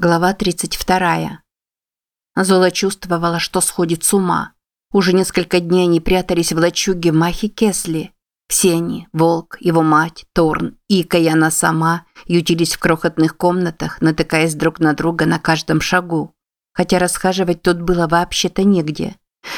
Глава 32. Зола чувствовала, что сходит с ума. Уже несколько дней они прятались в лачуге Махи Кесли. Все они – Волк, его мать, Торн, Ика и она сама – ютились в крохотных комнатах, натыкаясь друг на друга на каждом шагу. Хотя расхаживать тут было вообще-то негде.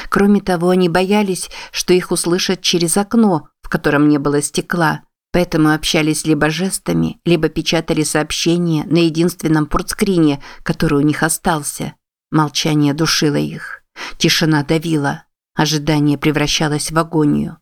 Кроме того, они боялись, что их услышат через окно, в котором не было стекла – Поэтому общались либо жестами, либо печатали сообщения на единственном портскрине, который у них остался. Молчание душило их. Тишина давила. Ожидание превращалось в агонию.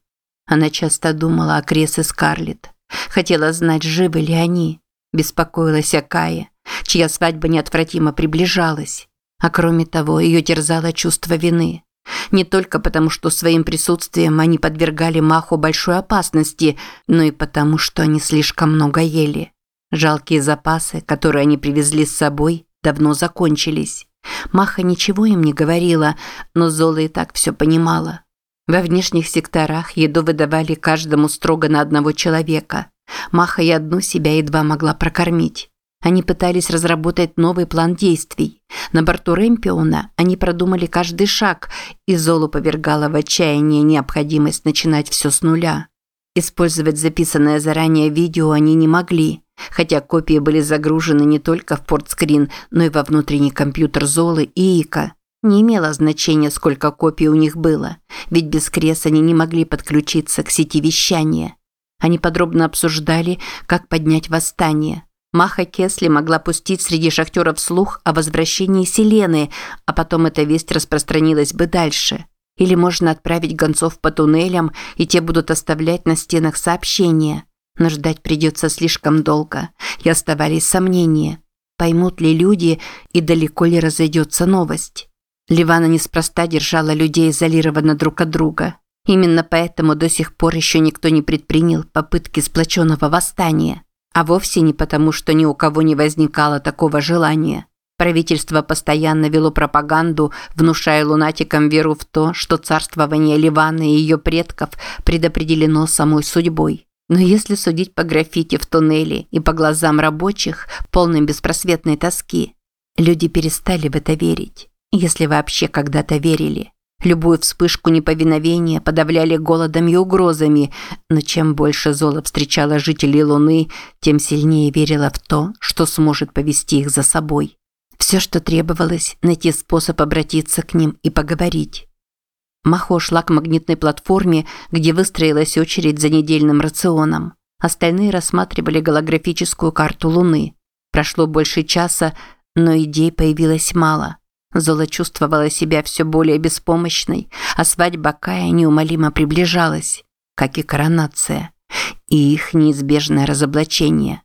Она часто думала о Крес и Скарлетт. Хотела знать, живы ли они. Беспокоилась о Кае, чья свадьба неотвратимо приближалась. А кроме того, ее терзало чувство вины. Не только потому, что своим присутствием они подвергали Маху большой опасности, но и потому, что они слишком много ели. Жалкие запасы, которые они привезли с собой, давно закончились. Маха ничего им не говорила, но Зола и так все понимала. Во внешних секторах еду выдавали каждому строго на одного человека. Маха и одну себя едва могла прокормить. Они пытались разработать новый план действий. На борту Рэмпиона они продумали каждый шаг, и Золу повергала в отчаяние необходимость начинать все с нуля. Использовать записанное заранее видео они не могли, хотя копии были загружены не только в портскрин, но и во внутренний компьютер Золы и Ика. Не имело значения, сколько копий у них было, ведь без крес они не могли подключиться к сети вещания. Они подробно обсуждали, как поднять восстание – Маха Кесли могла пустить среди шахтеров слух о возвращении Селены, а потом эта весть распространилась бы дальше. Или можно отправить гонцов по туннелям, и те будут оставлять на стенах сообщения. Но ждать придется слишком долго, и оставались сомнения. Поймут ли люди, и далеко ли разойдется новость? Ливана неспроста держала людей изолированно друг от друга. Именно поэтому до сих пор еще никто не предпринял попытки сплоченного восстания. А вовсе не потому, что ни у кого не возникало такого желания. Правительство постоянно вело пропаганду, внушая лунатикам веру в то, что царствование Ливана и ее предков предопределено самой судьбой. Но если судить по граффити в туннеле и по глазам рабочих, полным беспросветной тоски, люди перестали в это верить, если вообще когда-то верили. Любую вспышку неповиновения подавляли голодом и угрозами, но чем больше Зола встречала жителей Луны, тем сильнее верила в то, что сможет повести их за собой. Все, что требовалось, найти способ обратиться к ним и поговорить. Махо шла к магнитной платформе, где выстроилась очередь за недельным рационом. Остальные рассматривали голографическую карту Луны. Прошло больше часа, но идей появилось мало – Зола чувствовала себя все более беспомощной, а свадьба Кая неумолимо приближалась, как и коронация, и их неизбежное разоблачение.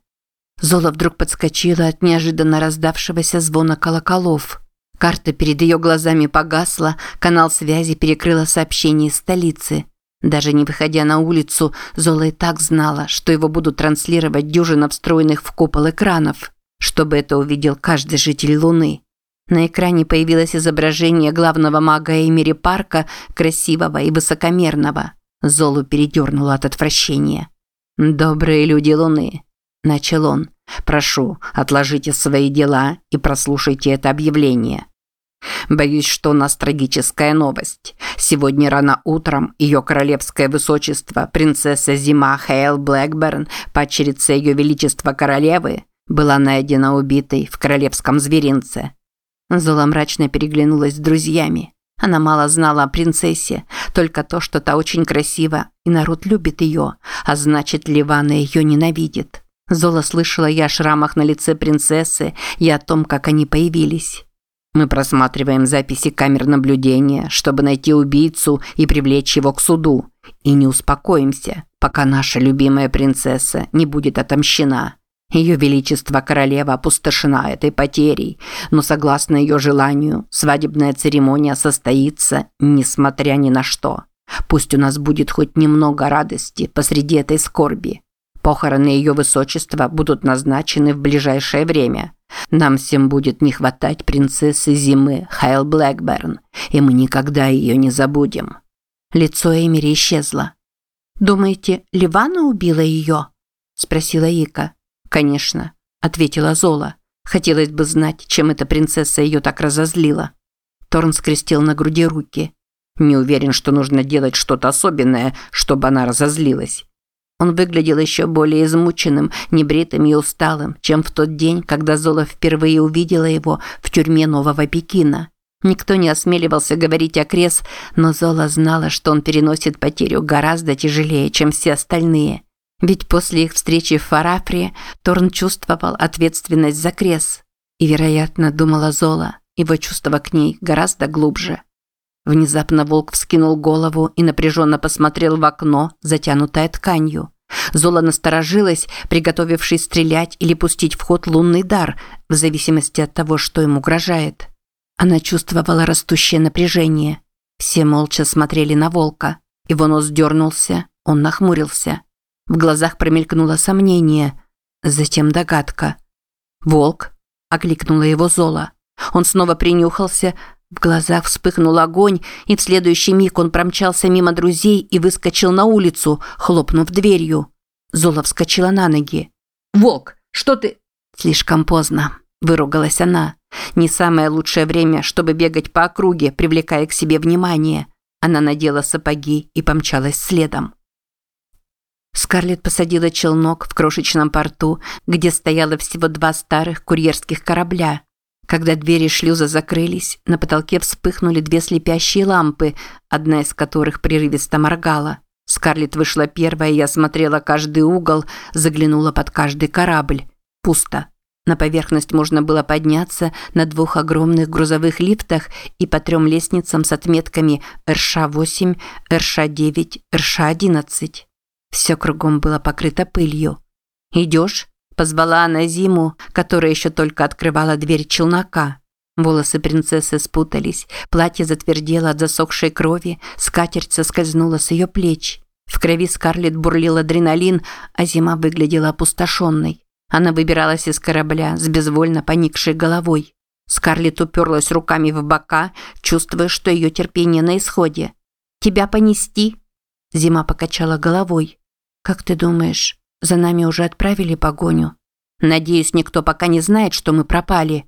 Зола вдруг подскочила от неожиданно раздавшегося звона колоколов. Карта перед ее глазами погасла, канал связи перекрыла сообщение из столицы. Даже не выходя на улицу, Зола и так знала, что его будут транслировать дюжина встроенных в купол экранов, чтобы это увидел каждый житель Луны. На экране появилось изображение главного мага Эмири Парка, красивого и высокомерного. Золу передернуло от отвращения. «Добрые люди Луны», – начал он. «Прошу, отложите свои дела и прослушайте это объявление». Боюсь, что у нас трагическая новость. Сегодня рано утром ее королевское высочество, принцесса Зима Хейл Блэкберн, падчерица ее величества королевы, была найдена убитой в королевском зверинце. Зола мрачно переглянулась с друзьями. Она мало знала о принцессе, только то, что та очень красива, и народ любит ее, а значит, Ливана ее ненавидит. Зола слышала и о шрамах на лице принцессы, и о том, как они появились. Мы просматриваем записи камер наблюдения, чтобы найти убийцу и привлечь его к суду. И не успокоимся, пока наша любимая принцесса не будет отомщена. Ее Величество Королева опустошена этой потерей, но согласно ее желанию, свадебная церемония состоится, несмотря ни на что. Пусть у нас будет хоть немного радости посреди этой скорби. Похороны ее высочества будут назначены в ближайшее время. Нам всем будет не хватать принцессы зимы Хайл Блэкберн, и мы никогда ее не забудем. Лицо Эмири исчезло. «Думаете, Ливана убила ее?» – спросила Ика. «Конечно», – ответила Зола. Хотелось бы знать, чем эта принцесса ее так разозлила. Торн скрестил на груди руки. Не уверен, что нужно делать что-то особенное, чтобы она разозлилась. Он выглядел еще более измученным, небритым и усталым, чем в тот день, когда Зола впервые увидела его в тюрьме Нового Пекина. Никто не осмеливался говорить о Крес, но Зола знала, что он переносит потерю гораздо тяжелее, чем все остальные. Ведь после их встречи в Фарафре Торн чувствовал ответственность за Крес. И, вероятно, думала Зола, его чувства к ней гораздо глубже. Внезапно волк вскинул голову и напряженно посмотрел в окно, затянутое тканью. Зола насторожилась, приготовившись стрелять или пустить в ход лунный дар, в зависимости от того, что им угрожает. Она чувствовала растущее напряжение. Все молча смотрели на волка. Его нос дернулся, он нахмурился. В глазах промелькнуло сомнение, затем догадка. «Волк?» – окликнула его Зола. Он снова принюхался, в глазах вспыхнул огонь, и в следующий миг он промчался мимо друзей и выскочил на улицу, хлопнув дверью. Зола вскочила на ноги. «Волк, что ты...» «Слишком поздно», – выругалась она. «Не самое лучшее время, чтобы бегать по округе, привлекая к себе внимание». Она надела сапоги и помчалась следом. Скарлетт посадила челнок в крошечном порту, где стояло всего два старых курьерских корабля. Когда двери шлюза закрылись, на потолке вспыхнули две слепящие лампы, одна из которых прерывисто моргала. Скарлетт вышла первая и осмотрела каждый угол, заглянула под каждый корабль. Пусто. На поверхность можно было подняться на двух огромных грузовых лифтах и по трем лестницам с отметками РШ-8, РШ-9, РШ-11. Все кругом было покрыто пылью. «Идешь?» Позвала она Зиму, которая еще только открывала дверь челнока. Волосы принцессы спутались, платье затвердело от засохшей крови, скатерть соскользнула с ее плеч. В крови Скарлетт бурлил адреналин, а Зима выглядела опустошенной. Она выбиралась из корабля с безвольно поникшей головой. Скарлетт уперлась руками в бока, чувствуя, что ее терпение на исходе. «Тебя понести?» Зима покачала головой. «Как ты думаешь, за нами уже отправили погоню. Надеюсь, никто пока не знает, что мы пропали.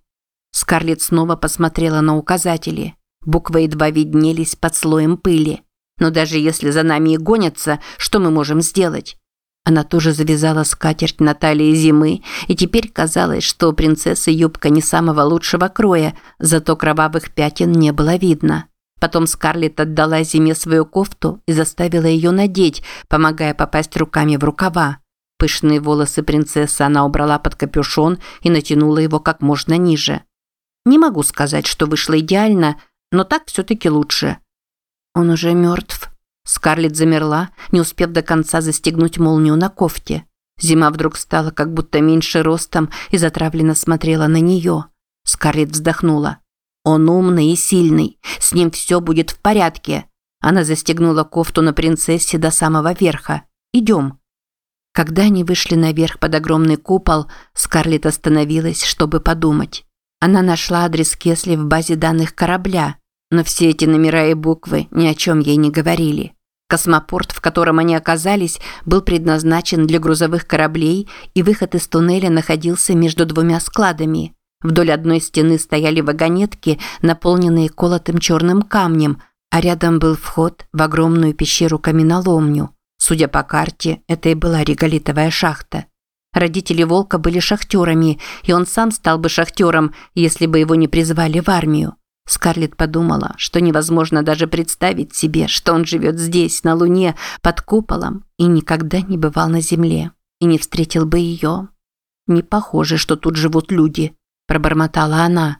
Скарлетт снова посмотрела на указатели. Буквы едва виднелись под слоем пыли. Но даже если за нами и гонятся, что мы можем сделать? Она тоже завязала скатерть на талии зимы, и теперь казалось, что у принцессы юбка не самого лучшего кроя, зато кровавых пятен не было видно. Потом Скарлетт отдала зиме свою кофту и заставила ее надеть, помогая попасть руками в рукава. Пышные волосы принцессы она убрала под капюшон и натянула его как можно ниже. Не могу сказать, что вышло идеально, но так все-таки лучше. Он уже мертв. Скарлетт замерла, не успев до конца застегнуть молнию на кофте. Зима вдруг стала как будто меньше ростом и затравленно смотрела на нее. Скарлетт вздохнула. Он умный и сильный, с ним все будет в порядке. Она застегнула кофту на принцессе до самого верха. «Идем». Когда они вышли наверх под огромный купол, Скарлетт остановилась, чтобы подумать. Она нашла адрес Кесли в базе данных корабля, но все эти номера и буквы ни о чем ей не говорили. Космопорт, в котором они оказались, был предназначен для грузовых кораблей, и выход из туннеля находился между двумя складами. Вдоль одной стены стояли вагонетки, наполненные колотым черным камнем, а рядом был вход в огромную пещеру-каменоломню. Судя по карте, это и была реголитовая шахта. Родители Волка были шахтерами, и он сам стал бы шахтером, если бы его не призвали в армию. Скарлетт подумала, что невозможно даже представить себе, что он живет здесь, на Луне, под куполом, и никогда не бывал на Земле, и не встретил бы ее. «Не похоже, что тут живут люди», – пробормотала она.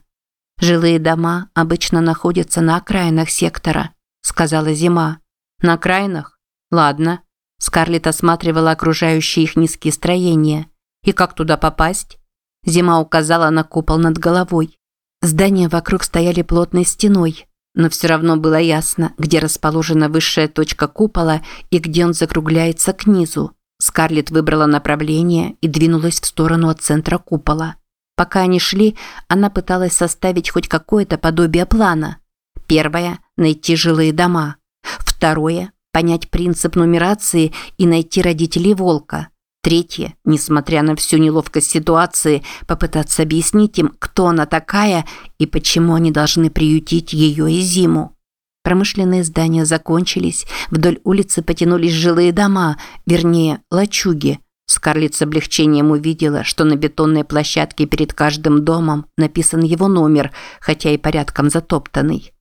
«Жилые дома обычно находятся на окраинах сектора», – сказала Зима. «На окраинах? Ладно. Скарлетт осматривала окружающие их низкие строения. И как туда попасть? Зима указала на купол над головой. Здания вокруг стояли плотной стеной, но все равно было ясно, где расположена высшая точка купола и где он закругляется к низу. Скарлетт выбрала направление и двинулась в сторону от центра купола. Пока они шли, она пыталась составить хоть какое-то подобие плана. Первое – найти жилые дома. Второе понять принцип нумерации и найти родителей волка. Третье, несмотря на всю неловкость ситуации, попытаться объяснить им, кто она такая и почему они должны приютить ее и зиму. Промышленные здания закончились, вдоль улицы потянулись жилые дома, вернее, лачуги. Скарлетт с облегчением увидела, что на бетонной площадке перед каждым домом написан его номер, хотя и порядком затоптанный.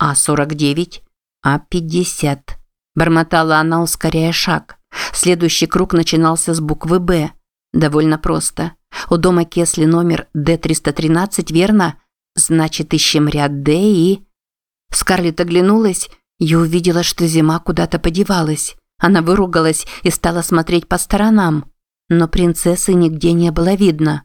А49, А50. Бормотала она, ускоряя шаг. Следующий круг начинался с буквы «Б». Довольно просто. У дома Кесли номер Д-313, верно? Значит, ищем ряд «Д» и... Скарлетт оглянулась и увидела, что зима куда-то подевалась. Она выругалась и стала смотреть по сторонам. Но принцессы нигде не было видно.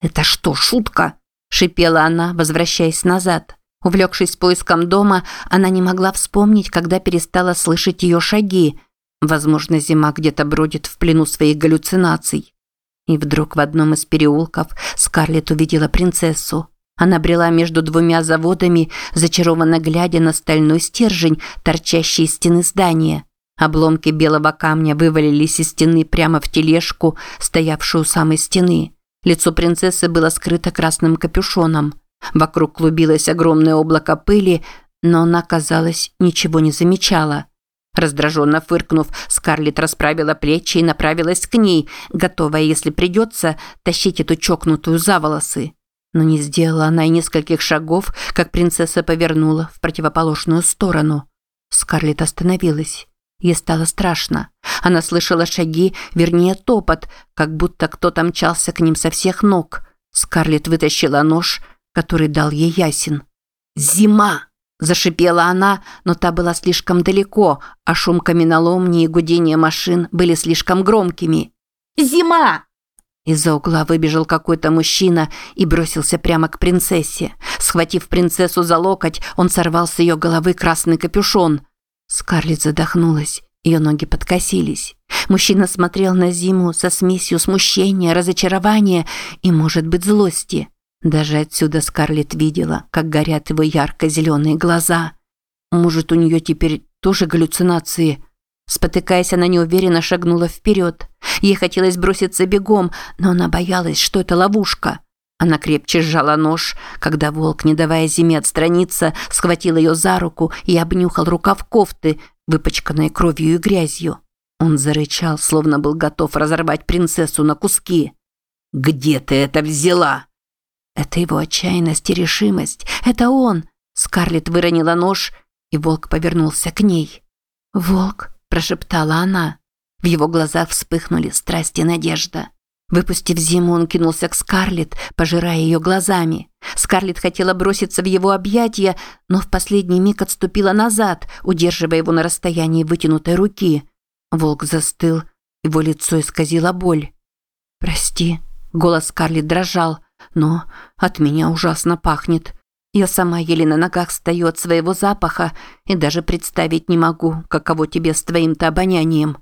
«Это что, шутка?» – шипела она, возвращаясь назад. Увлекшись поиском дома, она не могла вспомнить, когда перестала слышать ее шаги – Возможно, зима где-то бродит в плену своих галлюцинаций. И вдруг в одном из переулков Скарлетт увидела принцессу. Она брела между двумя заводами, зачарованно глядя на стальной стержень, торчащий из стены здания. Обломки белого камня вывалились из стены прямо в тележку, стоявшую у самой стены. Лицо принцессы было скрыто красным капюшоном. Вокруг клубилось огромное облако пыли, но она, казалось, ничего не замечала. Раздраженно фыркнув, Скарлетт расправила плечи и направилась к ней, готовая, если придется, тащить эту чокнутую за волосы. Но не сделала она и нескольких шагов, как принцесса повернула в противоположную сторону. Скарлетт остановилась. Ей стало страшно. Она слышала шаги, вернее топот, как будто кто-то мчался к ним со всех ног. Скарлетт вытащила нож, который дал ей ясен. «Зима!» Зашипела она, но та была слишком далеко, а шум каменоломни и гудение машин были слишком громкими. «Зима!» Из-за угла выбежал какой-то мужчина и бросился прямо к принцессе. Схватив принцессу за локоть, он сорвал с ее головы красный капюшон. Скарлетт задохнулась, ее ноги подкосились. Мужчина смотрел на Зиму со смесью смущения, разочарования и, может быть, злости. Даже отсюда Скарлетт видела, как горят его ярко-зеленые глаза. Может, у нее теперь тоже галлюцинации? Спотыкаясь, она неуверенно шагнула вперед. Ей хотелось броситься бегом, но она боялась, что это ловушка. Она крепче сжала нож, когда волк, не давая зиме отстраниться, схватил ее за руку и обнюхал рукав кофты, выпачканной кровью и грязью. Он зарычал, словно был готов разорвать принцессу на куски. «Где ты это взяла?» Это его отчаянность и решимость. Это он. Скарлетт выронила нож, и волк повернулся к ней. «Волк», – прошептала она. В его глазах вспыхнули страсть и надежда. Выпустив зиму, он кинулся к Скарлетт, пожирая ее глазами. Скарлетт хотела броситься в его объятия, но в последний миг отступила назад, удерживая его на расстоянии вытянутой руки. Волк застыл, его лицо исказило боль. «Прости», – голос Скарлетт дрожал – но от меня ужасно пахнет. Я сама еле на ногах стою от своего запаха и даже представить не могу, каково тебе с твоим-то обонянием».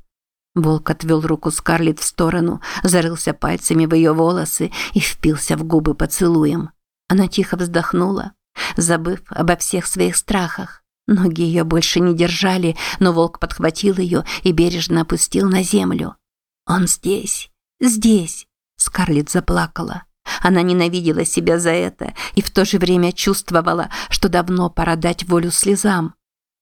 Волк отвел руку Скарлетт в сторону, зарылся пальцами в ее волосы и впился в губы поцелуем. Она тихо вздохнула, забыв обо всех своих страхах. Ноги ее больше не держали, но волк подхватил ее и бережно опустил на землю. «Он здесь, здесь!» Скарлетт заплакала. Она ненавидела себя за это и в то же время чувствовала, что давно пора дать волю слезам.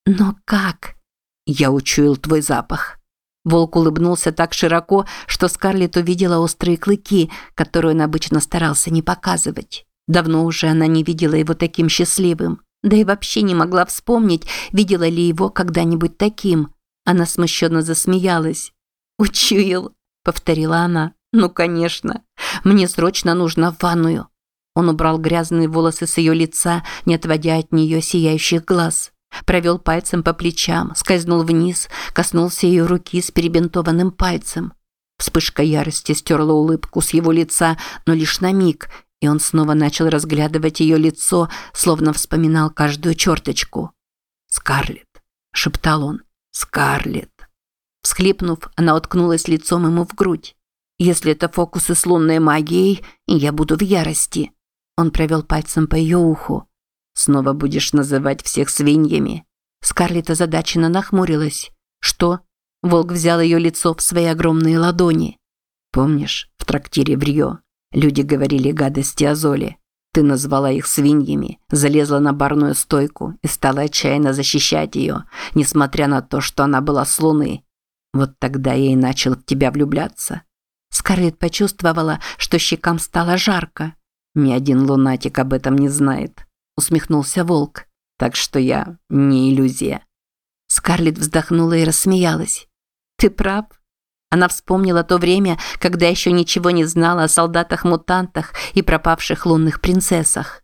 Но как? Я учуял твой запах. Волк улыбнулся так широко, что Скарлетт увидела острые клыки, которые он обычно старался не показывать. Давно уже она не видела его таким счастливым. Да и вообще не могла вспомнить, видела ли его когда-нибудь таким. Она смущенно засмеялась. «Учуял», — повторила она. «Ну, конечно. Мне срочно нужно в ванную». Он убрал грязные волосы с ее лица, не отводя от нее сияющих глаз. Провел пальцем по плечам, скользнул вниз, коснулся ее руки с перебинтованным пальцем. Вспышка ярости стерла улыбку с его лица, но лишь на миг, и он снова начал разглядывать ее лицо, словно вспоминал каждую черточку. «Скарлетт», – шептал он, – «Скарлетт». Всхлипнув, она уткнулась лицом ему в грудь. Если это фокусы с лунной магией, я буду в ярости. Он провел пальцем по ее уху. Снова будешь называть всех свиньями. Скарлетт озадаченно нахмурилась. Что? Волк взял ее лицо в свои огромные ладони. Помнишь, в трактире в Рио люди говорили гадости о Золе? Ты назвала их свиньями, залезла на барную стойку и стала отчаянно защищать ее, несмотря на то, что она была с Луны. Вот тогда я и начал в тебя влюбляться. Скарлетт почувствовала, что щекам стало жарко. Ни один лунатик об этом не знает, усмехнулся волк. Так что я не иллюзия. Скарлетт вздохнула и рассмеялась. Ты прав. Она вспомнила то время, когда еще ничего не знала о солдатах-мутантах и пропавших лунных принцессах.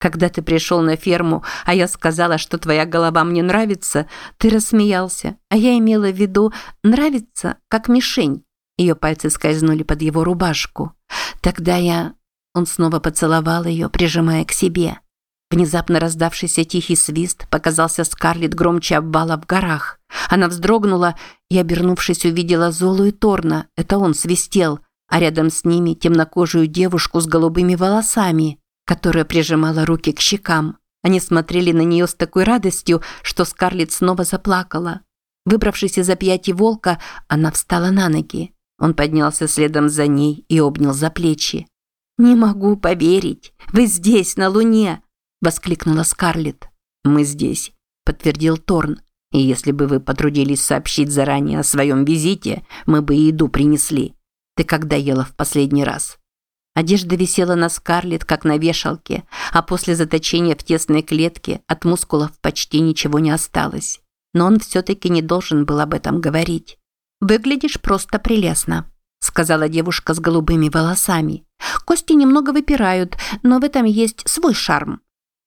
Когда ты пришел на ферму, а я сказала, что твоя голова мне нравится, ты рассмеялся, а я имела в виду «нравится, как мишень». Ее пальцы скользнули под его рубашку. Тогда я... Он снова поцеловал ее, прижимая к себе. Внезапно раздавшийся тихий свист показался Скарлетт громче обвала в горах. Она вздрогнула и, обернувшись, увидела Золу и Торна. Это он свистел, а рядом с ними темнокожую девушку с голубыми волосами, которая прижимала руки к щекам. Они смотрели на нее с такой радостью, что Скарлетт снова заплакала. Выбравшись из объятий волка, она встала на ноги. Он поднялся следом за ней и обнял за плечи. «Не могу поверить! Вы здесь, на Луне! Воскликнула Скарлетт. Мы здесь, подтвердил Торн. И если бы вы потрудились сообщить заранее о своем визите, мы бы еду принесли. Ты когда ела в последний раз? Одежда висела на Скарлетт, как на вешалке, а после заточения в тесной клетке от мускулов почти ничего не осталось. Но он все-таки не должен был об этом говорить. «Выглядишь просто прелестно», – сказала девушка с голубыми волосами. «Кости немного выпирают, но в этом есть свой шарм.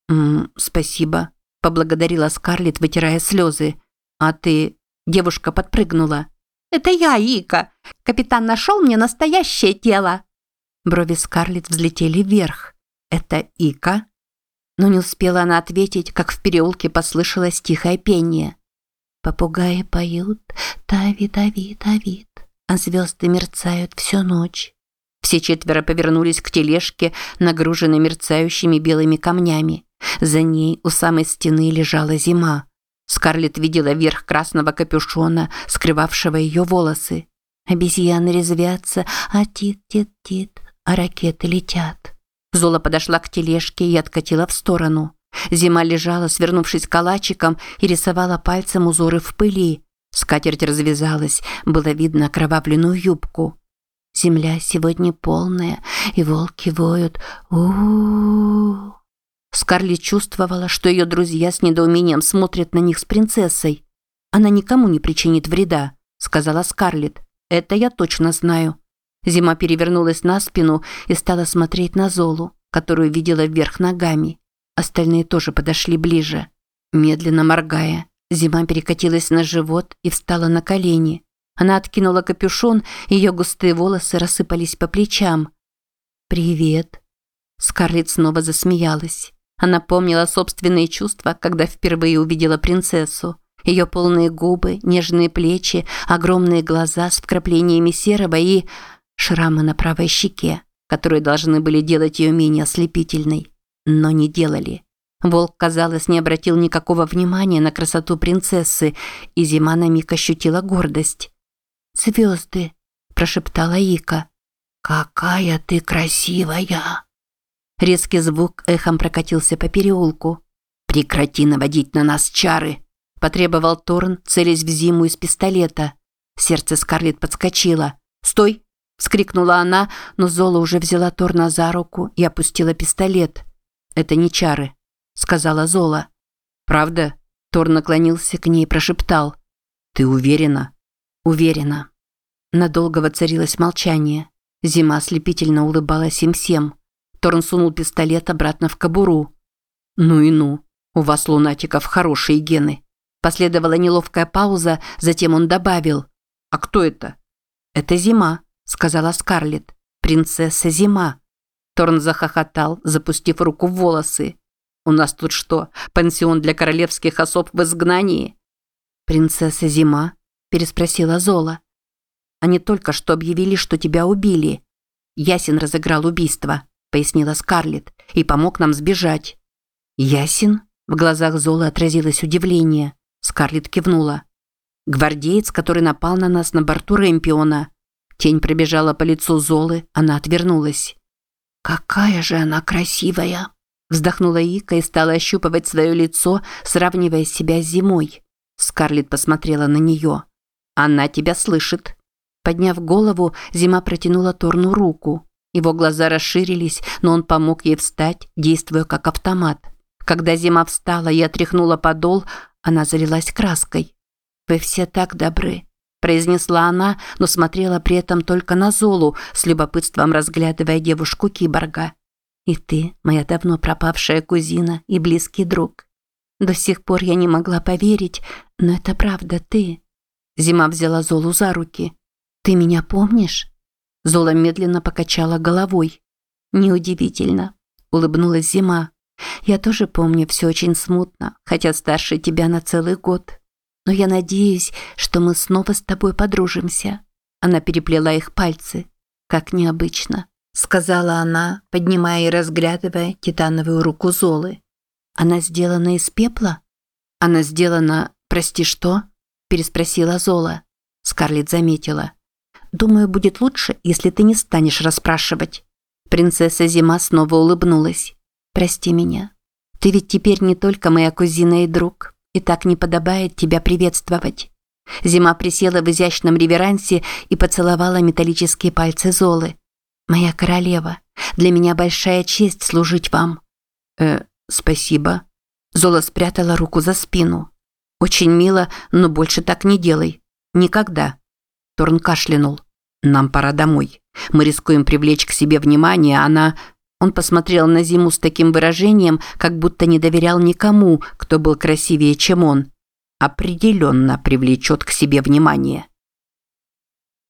«М спасибо», – поблагодарила Скарлетт, вытирая слезы. «А ты...» – девушка подпрыгнула. «Это я, Ика. Капитан нашел мне настоящее тело». Брови Скарлетт взлетели вверх. «Это Ика?» Но не успела она ответить, как в переулке послышалось тихое пение. «Попугаи поют, тави, тави, тавит, а звезды мерцают всю ночь». Все четверо повернулись к тележке, нагруженной мерцающими белыми камнями. За ней у самой стены лежала зима. Скарлетт видела верх красного капюшона, скрывавшего ее волосы. Обезьяны резвятся, а тит-тит-тит, а ракеты летят. Зола подошла к тележке и откатила в сторону. Зима лежала, свернувшись калачиком, и рисовала пальцем узоры в пыли. Скатерть развязалась, было видно окровавленную юбку. Земля сегодня полная, и волки воют. у у, -у. Скарлетт чувствовала, что ее друзья с недоумением смотрят на них с принцессой. «Она никому не причинит вреда», – сказала Скарлетт. «Это я точно знаю». Зима перевернулась на спину и стала смотреть на Золу, которую видела вверх ногами. Остальные тоже подошли ближе. Медленно моргая, Зима перекатилась на живот и встала на колени. Она откинула капюшон, ее густые волосы рассыпались по плечам. «Привет». Скарлетт снова засмеялась. Она помнила собственные чувства, когда впервые увидела принцессу. Ее полные губы, нежные плечи, огромные глаза с вкраплениями серого и шрамы на правой щеке, которые должны были делать ее менее ослепительной, но не делали. Волк, казалось, не обратил никакого внимания на красоту принцессы, и Зима на миг ощутила гордость. «Звезды», – прошептала Ика. «Какая ты красивая!» Резкий звук эхом прокатился по переулку. «Прекрати наводить на нас чары!» – потребовал Торн, целясь в зиму из пистолета. Сердце Скарлетт подскочило. «Стой!» – вскрикнула она, но Зола уже взяла Торна за руку и опустила пистолет. «Это не чары», – сказала Зола. «Правда?» – Торн наклонился к ней и прошептал. «Ты уверена?» «Уверена». Надолго воцарилось молчание. Зима ослепительно улыбалась им всем. Торн сунул пистолет обратно в кобуру. «Ну и ну, у вас, лунатиков, хорошие гены». Последовала неловкая пауза, затем он добавил. «А кто это?» «Это Зима», – сказала Скарлетт. «Принцесса Зима». Торн захохотал, запустив руку в волосы. «У нас тут что, пансион для королевских особ в изгнании?» «Принцесса Зима?» – переспросила Зола. «Они только что объявили, что тебя убили. Ясен разыграл убийство пояснила Скарлетт, и помог нам сбежать. Ясен? В глазах Золы отразилось удивление. Скарлетт кивнула. Гвардеец, который напал на нас на борту Рэмпиона. Тень пробежала по лицу Золы, она отвернулась. «Какая же она красивая!» Вздохнула Ика и стала ощупывать свое лицо, сравнивая себя с зимой. Скарлетт посмотрела на нее. «Она тебя слышит». Подняв голову, Зима протянула Торну руку. Его глаза расширились, но он помог ей встать, действуя как автомат. Когда Зима встала и отряхнула подол, она залилась краской. «Вы все так добры», – произнесла она, но смотрела при этом только на Золу, с любопытством разглядывая девушку-киборга. «И ты, моя давно пропавшая кузина и близкий друг. До сих пор я не могла поверить, но это правда ты». Зима взяла Золу за руки. «Ты меня помнишь?» Зола медленно покачала головой. «Неудивительно», – улыбнулась Зима. «Я тоже помню все очень смутно, хотя старше тебя на целый год. Но я надеюсь, что мы снова с тобой подружимся». Она переплела их пальцы. «Как необычно», – сказала она, поднимая и разглядывая титановую руку Золы. «Она сделана из пепла?» «Она сделана... Прости, что?» – переспросила Зола. Скарлетт заметила. «Думаю, будет лучше, если ты не станешь расспрашивать». Принцесса Зима снова улыбнулась. «Прости меня. Ты ведь теперь не только моя кузина и друг, и так не подобает тебя приветствовать». Зима присела в изящном реверансе и поцеловала металлические пальцы Золы. «Моя королева, для меня большая честь служить вам». «Э, спасибо». Зола спрятала руку за спину. «Очень мило, но больше так не делай. Никогда». Торн кашлянул. «Нам пора домой. Мы рискуем привлечь к себе внимание, она...» Он посмотрел на Зиму с таким выражением, как будто не доверял никому, кто был красивее, чем он. «Определенно привлечет к себе внимание».